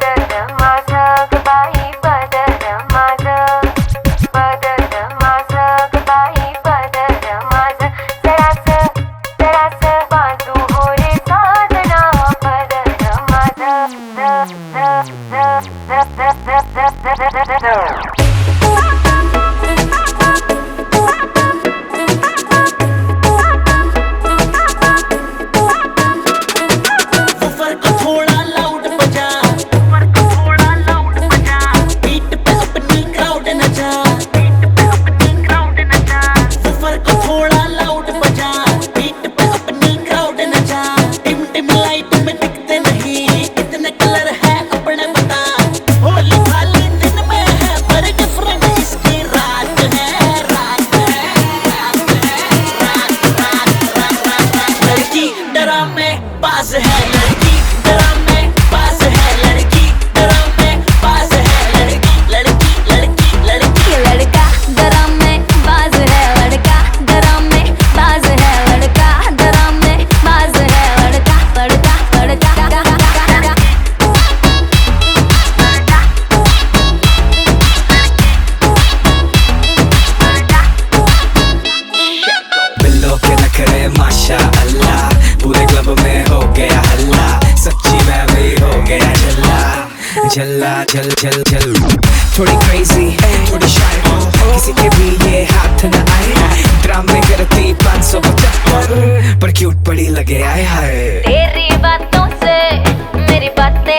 that. पास है लड़की डरामे पास है लड़की डरामे पास है लड़की लड़की लड़की लड़की। लड़का गरम में बाज है लड़का गरम में बाज है लड़का गरम में बाज है लड़का लड़का लड़का बिल्लो के नखरे माशा अल्लाह गया झल्ला झल्ला झल झल झल थोड़ी क्रेजी थोड़ी शाय हो किसी के भी ये हाथ न आए ड्रामे करती 575 पर क्यूट बड़ी लगे, आए हाय। तेरी बातों से मेरी बातें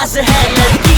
lies ahead. Let's